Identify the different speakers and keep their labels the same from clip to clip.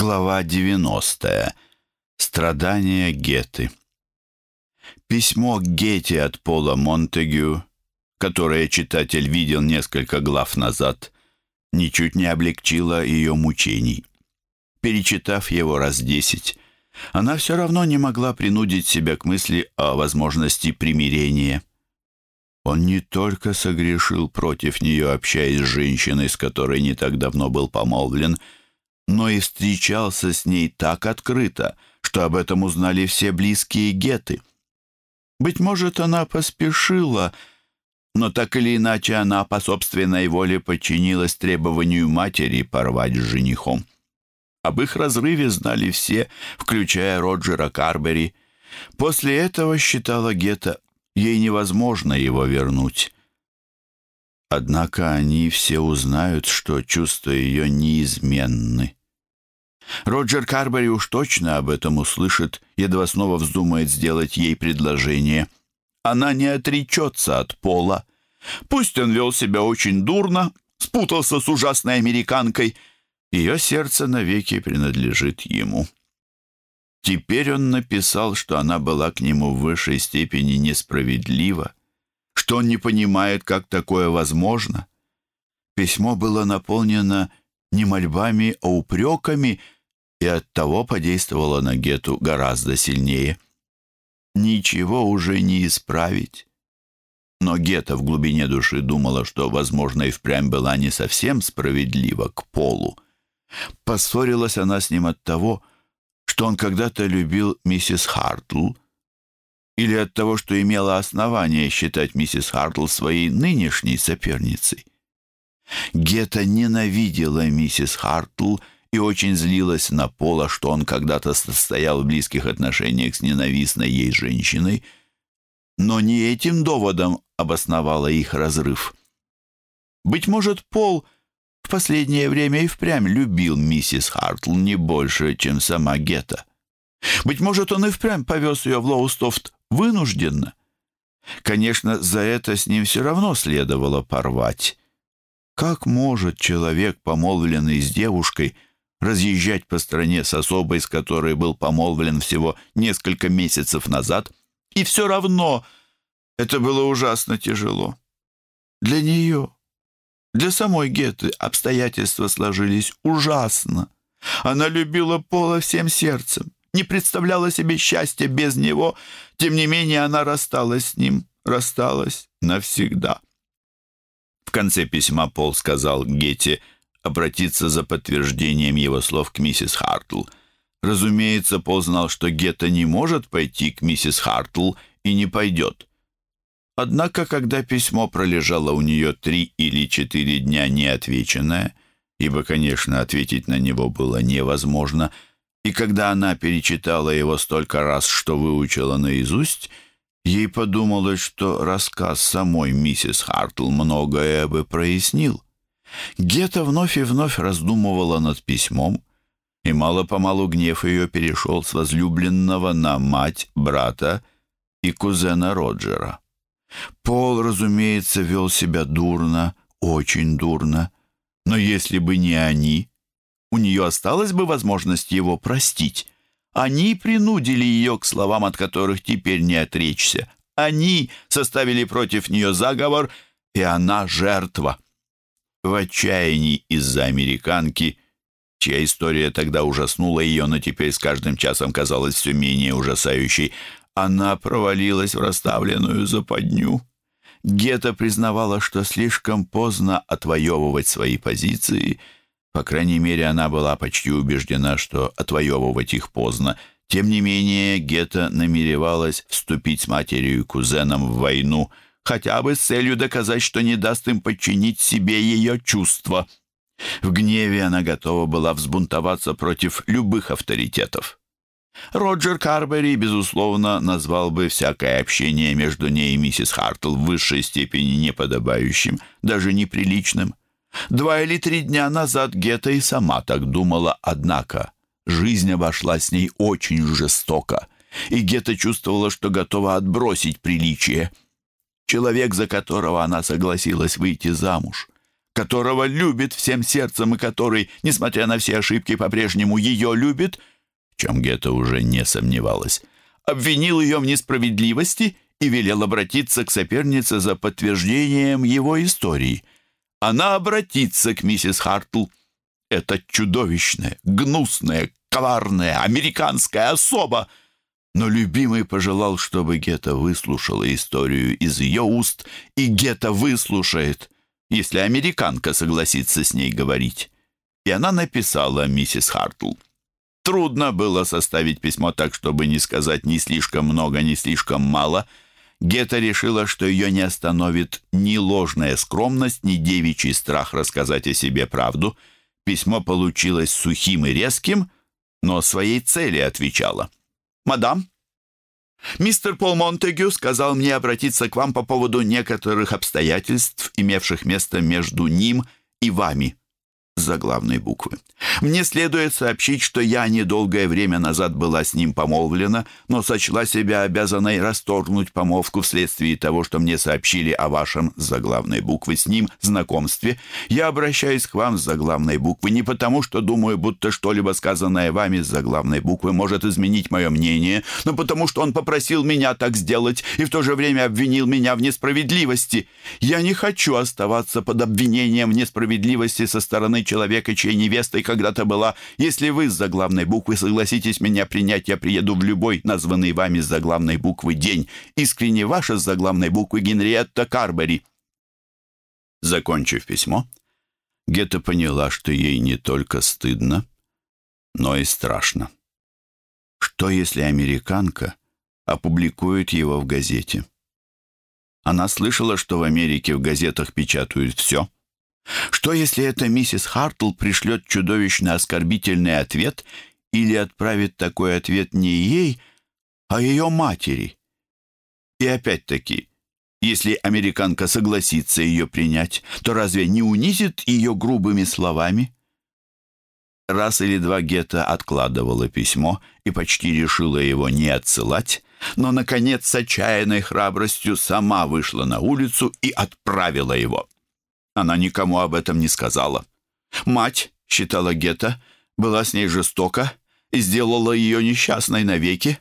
Speaker 1: Глава 90. Страдания Геты. Письмо Гете от Пола Монтегю, которое читатель видел несколько глав назад, ничуть не облегчило ее мучений. Перечитав его раз десять, она все равно не могла принудить себя к мысли о возможности примирения. Он не только согрешил против нее, общаясь с женщиной, с которой не так давно был помолвлен, — но и встречался с ней так открыто, что об этом узнали все близкие геты. Быть может, она поспешила, но так или иначе она по собственной воле подчинилась требованию матери порвать с женихом. Об их разрыве знали все, включая Роджера Карбери. После этого, считала Гетта, ей невозможно его вернуть. Однако они все узнают, что чувства ее неизменны. Роджер Карбери уж точно об этом услышит, едва снова вздумает сделать ей предложение. Она не отречется от пола. Пусть он вел себя очень дурно, спутался с ужасной американкой, ее сердце навеки принадлежит ему. Теперь он написал, что она была к нему в высшей степени несправедлива, что он не понимает, как такое возможно. Письмо было наполнено не мольбами, а упреками — и оттого подействовала на Гету гораздо сильнее. Ничего уже не исправить. Но Гета в глубине души думала, что, возможно, и впрямь была не совсем справедлива к Полу. Поссорилась она с ним от того, что он когда-то любил миссис Хартл, или от того, что имела основание считать миссис Хартл своей нынешней соперницей. Гета ненавидела миссис Хартл и очень злилась на Пола, что он когда-то состоял в близких отношениях с ненавистной ей женщиной, но не этим доводом обосновала их разрыв. Быть может, Пол в последнее время и впрямь любил миссис Хартл не больше, чем сама Гетта. Быть может, он и впрямь повез ее в Лоустофт вынужденно. Конечно, за это с ним все равно следовало порвать. Как может человек, помолвленный с девушкой, разъезжать по стране с особой, с которой был помолвлен всего несколько месяцев назад, и все равно это было ужасно тяжело. Для нее, для самой Геты обстоятельства сложились ужасно. Она любила Пола всем сердцем, не представляла себе счастья без него, тем не менее она рассталась с ним, рассталась навсегда. В конце письма Пол сказал Гете — обратиться за подтверждением его слов к миссис Хартл. Разумеется, Пол знал, что Гетта не может пойти к миссис Хартл и не пойдет. Однако, когда письмо пролежало у нее три или четыре дня неотвеченное, ибо, конечно, ответить на него было невозможно, и когда она перечитала его столько раз, что выучила наизусть, ей подумалось, что рассказ самой миссис Хартл многое бы прояснил. Гета вновь и вновь раздумывала над письмом, и мало-помалу гнев ее перешел с возлюбленного на мать, брата и кузена Роджера. Пол, разумеется, вел себя дурно, очень дурно, но если бы не они, у нее осталась бы возможность его простить. Они принудили ее к словам, от которых теперь не отречься. Они составили против нее заговор, и она жертва в отчаянии из-за американки, чья история тогда ужаснула ее, но теперь с каждым часом казалась все менее ужасающей, она провалилась в расставленную западню. Гетта признавала, что слишком поздно отвоевывать свои позиции. По крайней мере, она была почти убеждена, что отвоевывать их поздно. Тем не менее, Гетта намеревалась вступить с матерью и кузеном в войну – хотя бы с целью доказать, что не даст им подчинить себе ее чувства. В гневе она готова была взбунтоваться против любых авторитетов. Роджер Карбери, безусловно, назвал бы всякое общение между ней и миссис Хартл в высшей степени неподобающим, даже неприличным. Два или три дня назад Гетта и сама так думала, однако жизнь обошла с ней очень жестоко, и Гетта чувствовала, что готова отбросить приличие. Человек, за которого она согласилась выйти замуж, которого любит всем сердцем и который, несмотря на все ошибки, по-прежнему ее любит, в чем Гетта уже не сомневалась, обвинил ее в несправедливости и велел обратиться к сопернице за подтверждением его истории. Она обратится к миссис Хартл. Это чудовищная, гнусная, коварная, американская особа. Но любимый пожелал, чтобы Гетта выслушала историю из ее уст, и Гетта выслушает, если американка согласится с ней говорить. И она написала миссис Хартл. Трудно было составить письмо так, чтобы не сказать ни слишком много, ни слишком мало. Гетта решила, что ее не остановит ни ложная скромность, ни девичий страх рассказать о себе правду. Письмо получилось сухим и резким, но своей цели отвечало. «Мадам, мистер Пол Монтегю сказал мне обратиться к вам по поводу некоторых обстоятельств, имевших место между ним и вами» заглавной буквы. Мне следует сообщить, что я недолгое время назад была с ним помолвлена, но сочла себя обязанной расторгнуть помолвку вследствие того, что мне сообщили о вашем заглавной буквы с ним знакомстве. Я обращаюсь к вам с заглавной буквы не потому, что думаю, будто что-либо сказанное вами с заглавной буквы может изменить мое мнение, но потому что он попросил меня так сделать и в то же время обвинил меня в несправедливости. Я не хочу оставаться под обвинением в несправедливости со стороны человека, чьей невестой когда-то была. Если вы с заглавной буквы согласитесь меня принять, я приеду в любой названный вами с заглавной буквы день. Искренне ваша с заглавной буквы Генриетта Карбери». Закончив письмо, Гетта поняла, что ей не только стыдно, но и страшно. Что, если американка опубликует его в газете? Она слышала, что в Америке в газетах печатают все — что, если эта миссис Хартл пришлет чудовищно оскорбительный ответ или отправит такой ответ не ей, а ее матери? И опять-таки, если американка согласится ее принять, то разве не унизит ее грубыми словами? Раз или два Гетта откладывала письмо и почти решила его не отсылать, но, наконец, с отчаянной храбростью сама вышла на улицу и отправила его. Она никому об этом не сказала. Мать, считала Гетта, была с ней жестока и сделала ее несчастной навеки.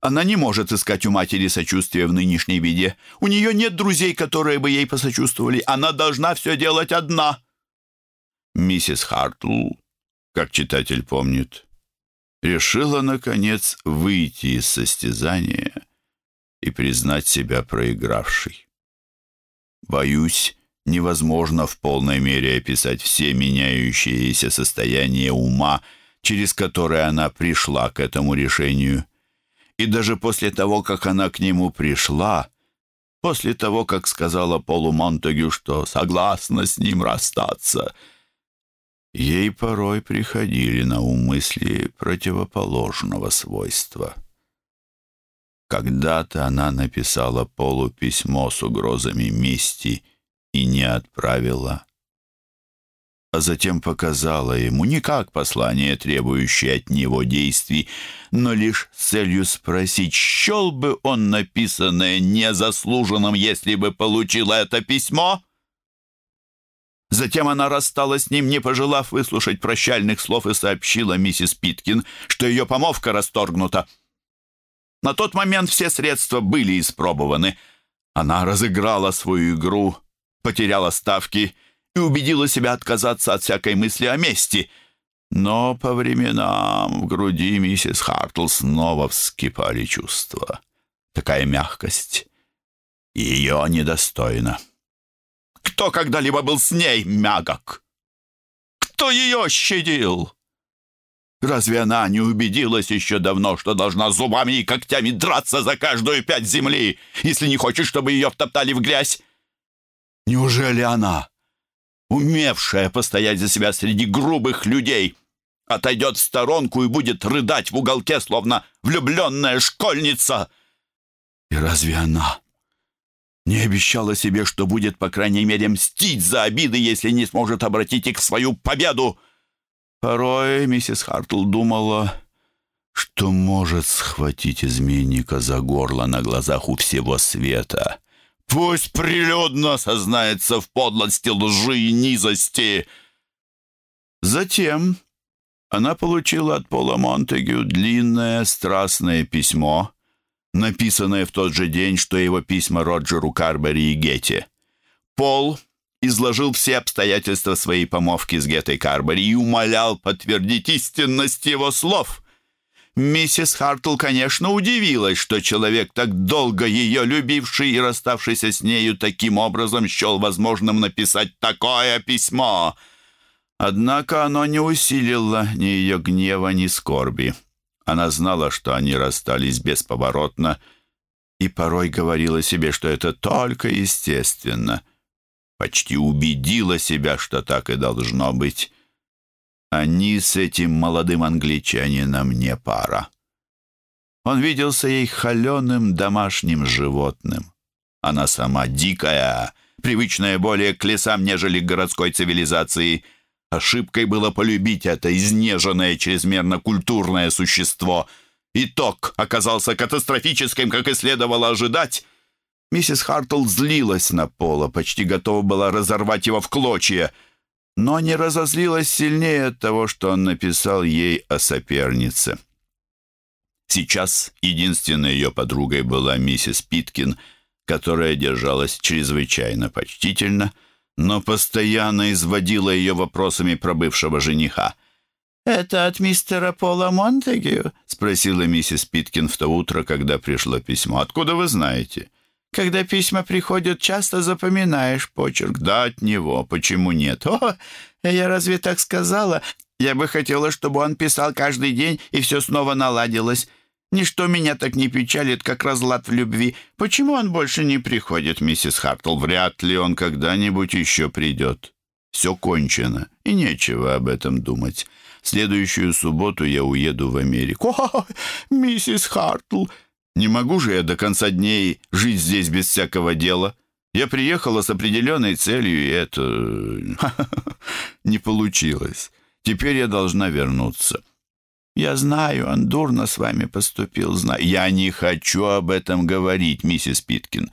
Speaker 1: Она не может искать у матери сочувствия в нынешней беде. У нее нет друзей, которые бы ей посочувствовали. Она должна все делать одна. Миссис Хартл, как читатель помнит, решила, наконец, выйти из состязания и признать себя проигравшей. Боюсь, невозможно в полной мере описать все меняющиеся состояния ума, через которые она пришла к этому решению. И даже после того, как она к нему пришла, после того, как сказала Полу Монтегю, что согласна с ним расстаться, ей порой приходили на ум мысли противоположного свойства. Когда-то она написала Полу письмо с угрозами мести — и не отправила, а затем показала ему не как послание, требующее от него действий, но лишь с целью спросить, счел бы он написанное незаслуженным, если бы получил это письмо? Затем она рассталась с ним, не пожелав выслушать прощальных слов, и сообщила миссис Питкин, что ее помолвка расторгнута. На тот момент все средства были испробованы. Она разыграла свою игру, потеряла ставки и убедила себя отказаться от всякой мысли о мести. Но по временам в груди миссис Хартл снова вскипали чувства. Такая мягкость ее недостойна. Кто когда-либо был с ней мягок? Кто ее щадил? Разве она не убедилась еще давно, что должна зубами и когтями драться за каждую пять земли, если не хочет, чтобы ее втоптали в грязь? Неужели она, умевшая постоять за себя среди грубых людей, отойдет в сторонку и будет рыдать в уголке, словно влюбленная школьница? И разве она не обещала себе, что будет, по крайней мере, мстить за обиды, если не сможет обратить их в свою победу? Порой миссис Хартл думала, что может схватить изменника за горло на глазах у всего света Пусть прилюдно сознается в подлости, лжи и низости. Затем она получила от Пола Монтегю длинное страстное письмо, написанное в тот же день, что его письма Роджеру Карбери и Гетте. Пол изложил все обстоятельства своей помолвки с Геттой Карбери и умолял подтвердить истинность его слов. Миссис Хартл, конечно, удивилась, что человек, так долго ее любивший и расставшийся с нею таким образом, счел возможным написать такое письмо. Однако оно не усилило ни ее гнева, ни скорби. Она знала, что они расстались бесповоротно, и порой говорила себе, что это только естественно. Почти убедила себя, что так и должно быть. Они с этим молодым англичанином не пара. Он виделся ей холеным домашним животным. Она сама дикая, привычная более к лесам, нежели к городской цивилизации. Ошибкой было полюбить это изнеженное, чрезмерно культурное существо. Итог оказался катастрофическим, как и следовало ожидать. Миссис Хартл злилась на Пола, почти готова была разорвать его в клочья — но не разозлилась сильнее от того, что он написал ей о сопернице. Сейчас единственной ее подругой была миссис Питкин, которая держалась чрезвычайно почтительно, но постоянно изводила ее вопросами про бывшего жениха. «Это от мистера Пола Монтегю?» — спросила миссис Питкин в то утро, когда пришло письмо. «Откуда вы знаете?» Когда письма приходят, часто запоминаешь почерк. Да, от него. Почему нет? О, я разве так сказала? Я бы хотела, чтобы он писал каждый день, и все снова наладилось. Ничто меня так не печалит, как разлад в любви. Почему он больше не приходит, миссис Хартл? Вряд ли он когда-нибудь еще придет. Все кончено, и нечего об этом думать. В следующую субботу я уеду в Америку. О, миссис Хартл, не могу же я до конца дней жить здесь без всякого дела. Я приехала с определенной целью, и это не получилось. Теперь я должна вернуться. Я знаю, он дурно с вами поступил. Знаю. Я не хочу об этом говорить, миссис Питкин.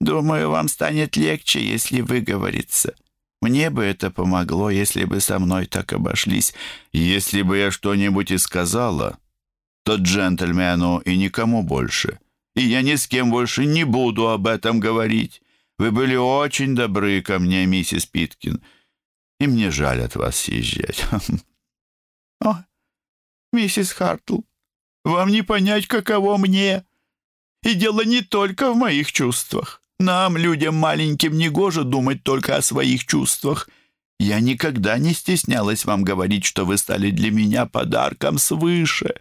Speaker 1: Думаю, вам станет легче, если выговориться. Мне бы это помогло, если бы со мной так обошлись. Если бы я что-нибудь и сказала, то джентльмену и никому больше. И я ни с кем больше не буду об этом говорить. Вы были очень добры ко мне, миссис Питкин, и мне жаль от вас съезжать. О, миссис Хартл, вам не понять, каково мне. И дело не только в моих чувствах. Нам, людям маленьким, негоже думать только о своих чувствах. Я никогда не стеснялась вам говорить, что вы стали для меня подарком свыше.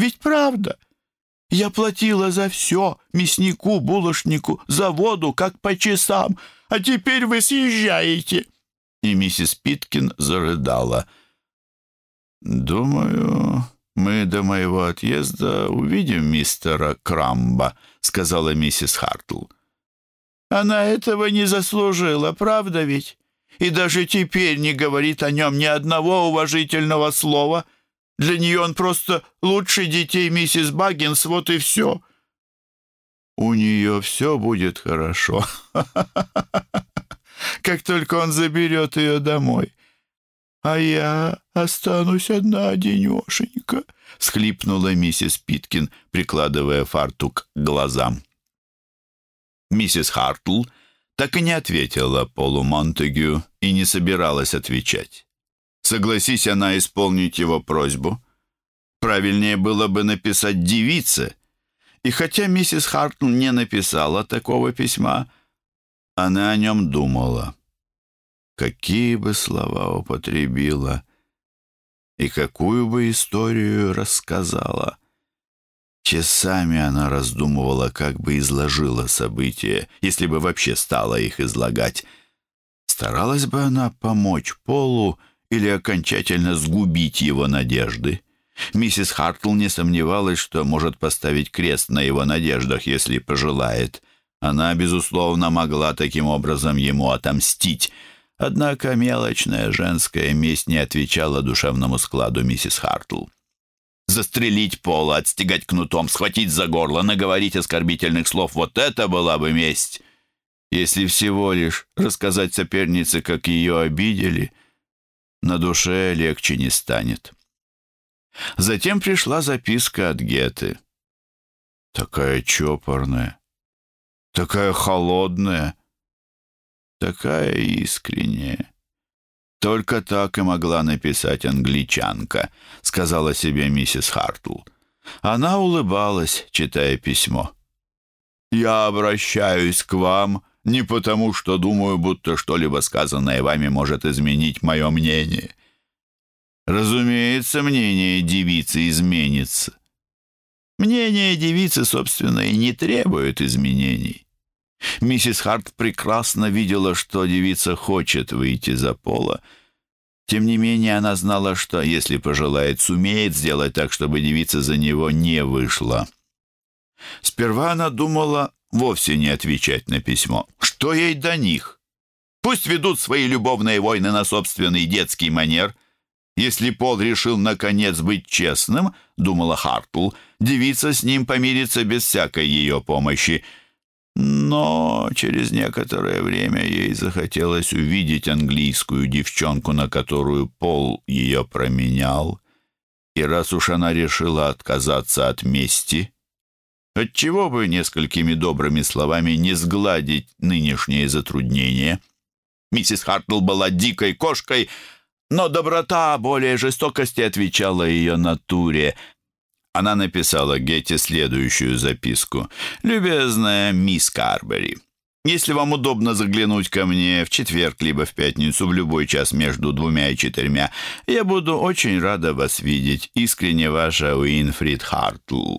Speaker 1: Ведь правда. Я платила за все, мяснику, булочнику, заводу, как по часам, а теперь вы съезжаете». И миссис Питкин зарыдала. «Думаю, мы до моего отъезда увидим мистера Крамба», — сказала миссис Хартл. «Она этого не заслужила, правда ведь? И даже теперь не говорит о нем ни одного уважительного слова». Для нее он просто лучший детей миссис Баггинс, вот и все. У нее все будет хорошо. Как только он заберет ее домой. А я останусь одна денешенька, — схлипнула миссис Питкин, прикладывая фартук к глазам. Миссис Хартл так и не ответила Полу Монтегю и не собиралась отвечать. Согласись она исполнить его просьбу. Правильнее было бы написать девице. И хотя миссис Хартл не написала такого письма, она о нем думала. Какие бы слова употребила и какую бы историю рассказала. Часами она раздумывала, как бы изложила события, если бы вообще стала их излагать. Старалась бы она помочь Полу, или окончательно сгубить его надежды. Миссис Хартл не сомневалась, что может поставить крест на его надеждах, если пожелает. Она, безусловно, могла таким образом ему отомстить. Однако мелочная женская месть не отвечала душевному складу миссис Хартл. Застрелить Пола, отстегать кнутом, схватить за горло, наговорить оскорбительных слов — вот это была бы месть. Если всего лишь рассказать сопернице, как ее обидели, на душе легче не станет. Затем пришла записка от Геты. Такая чопорная, такая холодная, такая искренняя. Только так и могла написать англичанка, сказала себе миссис Хартл. Она улыбалась, читая письмо. «Я обращаюсь к вам не потому, что думаю, будто что-либо сказанное вами может изменить мое мнение. Разумеется, мнение девицы изменится. Мнение девицы, собственно, и не требует изменений. Миссис Харт прекрасно видела, что девица хочет выйти за пола. Тем не менее, она знала, что, если пожелает, сумеет сделать так, чтобы девица за него не вышла. Сперва она думала вовсе не отвечать на письмо. Что ей до них? Пусть ведут свои любовные войны на собственный детский манер. Если Пол решил, наконец, быть честным, думала Хартл, девица с ним помирится без всякой ее помощи. Но через некоторое время ей захотелось увидеть английскую девчонку, на которую Пол ее променял. И раз уж она решила отказаться от мести, отчего бы несколькими добрыми словами не сгладить нынешние затруднения? Миссис Хартл была дикой кошкой, но доброта более жестокости отвечала ее натуре — она написала Гетте следующую записку. «Любезная мисс Карбери, если вам удобно заглянуть ко мне в четверг либо в пятницу в любой час между двумя и четырьмя, я буду очень рада вас видеть. Искренне ваша Уинфрид Хартл».